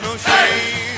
no shame.